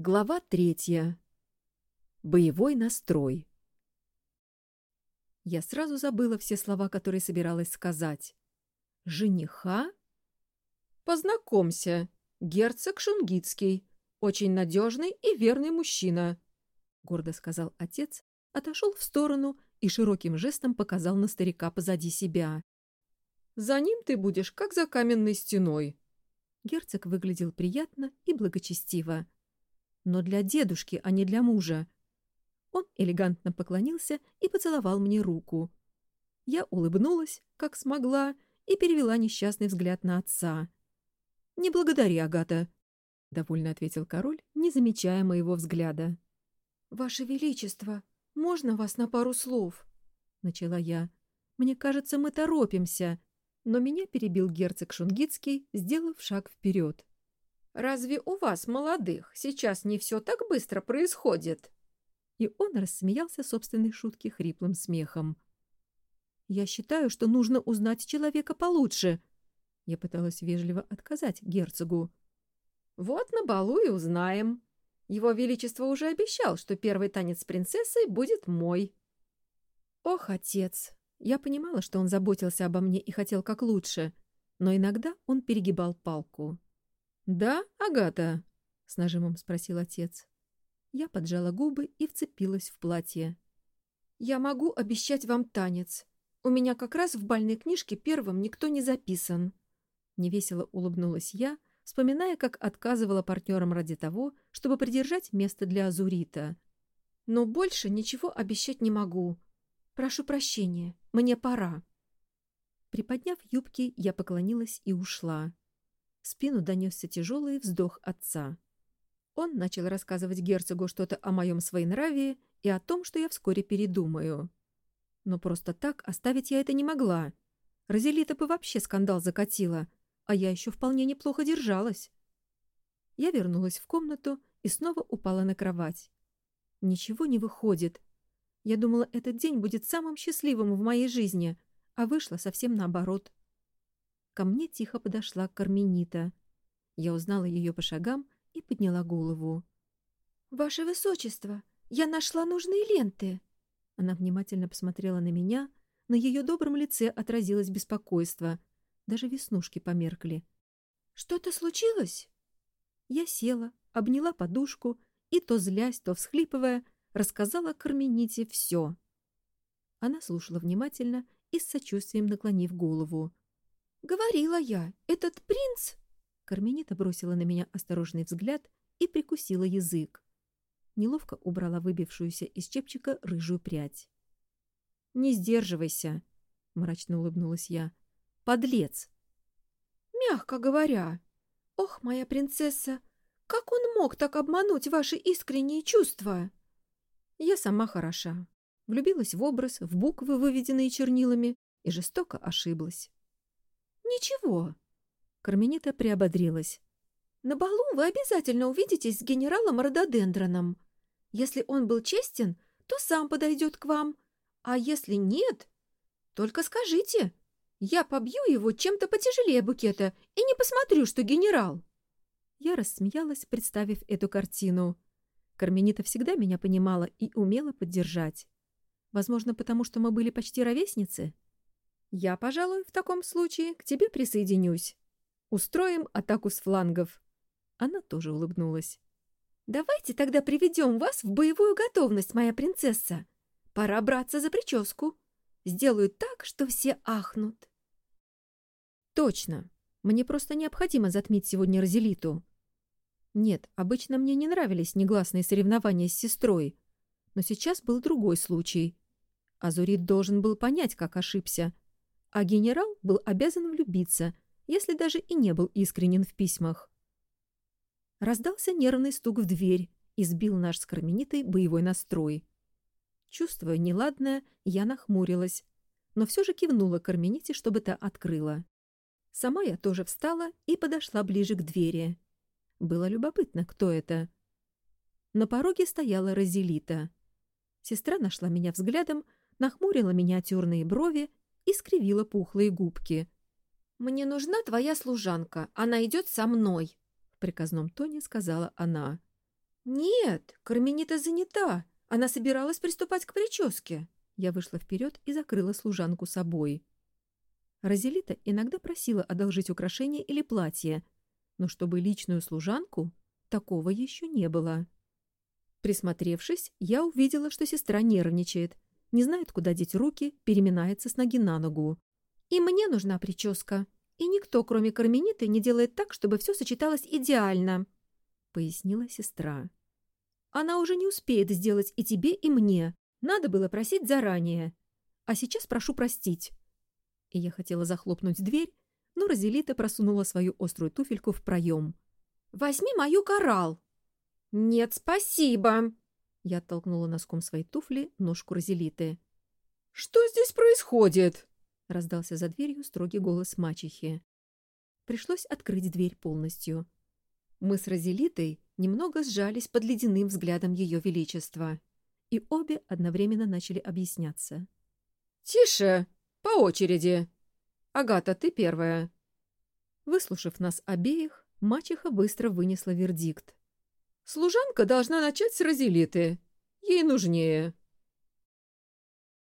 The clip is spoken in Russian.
Глава третья. Боевой настрой. Я сразу забыла все слова, которые собиралась сказать. «Жениха?» «Познакомься, герцог Шунгитский, очень надежный и верный мужчина», — гордо сказал отец, отошел в сторону и широким жестом показал на старика позади себя. «За ним ты будешь, как за каменной стеной». Герцог выглядел приятно и благочестиво но для дедушки, а не для мужа. Он элегантно поклонился и поцеловал мне руку. Я улыбнулась, как смогла, и перевела несчастный взгляд на отца. «Не благодари, Агата», — довольно ответил король, не замечая моего взгляда. «Ваше Величество, можно вас на пару слов?» — начала я. «Мне кажется, мы торопимся». Но меня перебил герцог Шунгитский, сделав шаг вперед. Разве у вас, молодых, сейчас не все так быстро происходит?» И он рассмеялся собственной шутки хриплым смехом. «Я считаю, что нужно узнать человека получше». Я пыталась вежливо отказать герцогу. «Вот на балу и узнаем. Его Величество уже обещал, что первый танец с принцессой будет мой». «Ох, отец!» Я понимала, что он заботился обо мне и хотел как лучше, но иногда он перегибал палку. «Да, Агата?» — с нажимом спросил отец. Я поджала губы и вцепилась в платье. «Я могу обещать вам танец. У меня как раз в бальной книжке первым никто не записан». Невесело улыбнулась я, вспоминая, как отказывала партнерам ради того, чтобы придержать место для Азурита. «Но больше ничего обещать не могу. Прошу прощения, мне пора». Приподняв юбки, я поклонилась и ушла. В спину донесся тяжелый вздох отца. Он начал рассказывать герцогу что-то о моем своенравии и о том, что я вскоре передумаю. Но просто так оставить я это не могла. Розелита бы вообще скандал закатила, а я еще вполне неплохо держалась. Я вернулась в комнату и снова упала на кровать. Ничего не выходит. Я думала, этот день будет самым счастливым в моей жизни, а вышло совсем наоборот. Ко мне тихо подошла Карменита. Я узнала ее по шагам и подняла голову. «Ваше Высочество, я нашла нужные ленты!» Она внимательно посмотрела на меня, на ее добром лице отразилось беспокойство. Даже веснушки померкли. «Что-то случилось?» Я села, обняла подушку и, то злясь, то всхлипывая, рассказала Кармените все. Она слушала внимательно и с сочувствием наклонив голову. «Говорила я, этот принц...» Карменита бросила на меня осторожный взгляд и прикусила язык. Неловко убрала выбившуюся из чепчика рыжую прядь. «Не сдерживайся», — мрачно улыбнулась я. «Подлец!» «Мягко говоря. Ох, моя принцесса, как он мог так обмануть ваши искренние чувства?» Я сама хороша. Влюбилась в образ, в буквы, выведенные чернилами, и жестоко ошиблась. «Ничего». Карменита приободрилась. «На балу вы обязательно увидитесь с генералом Рододендроном. Если он был честен, то сам подойдет к вам. А если нет, только скажите. Я побью его чем-то потяжелее букета и не посмотрю, что генерал». Я рассмеялась, представив эту картину. Карменита всегда меня понимала и умела поддержать. Возможно, потому что мы были почти ровесницы?» Я, пожалуй, в таком случае к тебе присоединюсь. Устроим атаку с флангов. Она тоже улыбнулась. Давайте тогда приведем вас в боевую готовность, моя принцесса. Пора браться за прическу. Сделаю так, что все ахнут. Точно. Мне просто необходимо затмить сегодня Розелиту. Нет, обычно мне не нравились негласные соревнования с сестрой. Но сейчас был другой случай. Азурит должен был понять, как ошибся — а генерал был обязан влюбиться, если даже и не был искренен в письмах. Раздался нервный стук в дверь и сбил наш с Карменитой боевой настрой. Чувствуя неладное, я нахмурилась, но все же кивнула Кармените, чтобы та открыла. Сама я тоже встала и подошла ближе к двери. Было любопытно, кто это. На пороге стояла Розелита. Сестра нашла меня взглядом, нахмурила миниатюрные брови и скривила пухлые губки. «Мне нужна твоя служанка, она идет со мной», — в приказном тоне сказала она. «Нет, Карменита занята. Она собиралась приступать к прическе». Я вышла вперед и закрыла служанку собой. Розелита иногда просила одолжить украшение или платье, но чтобы личную служанку, такого еще не было. Присмотревшись, я увидела, что сестра нервничает, не знает, куда деть руки, переминается с ноги на ногу. «И мне нужна прическа. И никто, кроме Кармениты, не делает так, чтобы все сочеталось идеально», — пояснила сестра. «Она уже не успеет сделать и тебе, и мне. Надо было просить заранее. А сейчас прошу простить». И я хотела захлопнуть дверь, но Розелита просунула свою острую туфельку в проем. «Возьми мою коралл!» «Нет, спасибо!» Я оттолкнула носком своей туфли ножку Розелиты. «Что здесь происходит?» — раздался за дверью строгий голос мачехи. Пришлось открыть дверь полностью. Мы с Розелитой немного сжались под ледяным взглядом Ее Величества, и обе одновременно начали объясняться. «Тише! По очереди! Агата, ты первая!» Выслушав нас обеих, мачеха быстро вынесла вердикт. Служанка должна начать с Розелиты. Ей нужнее.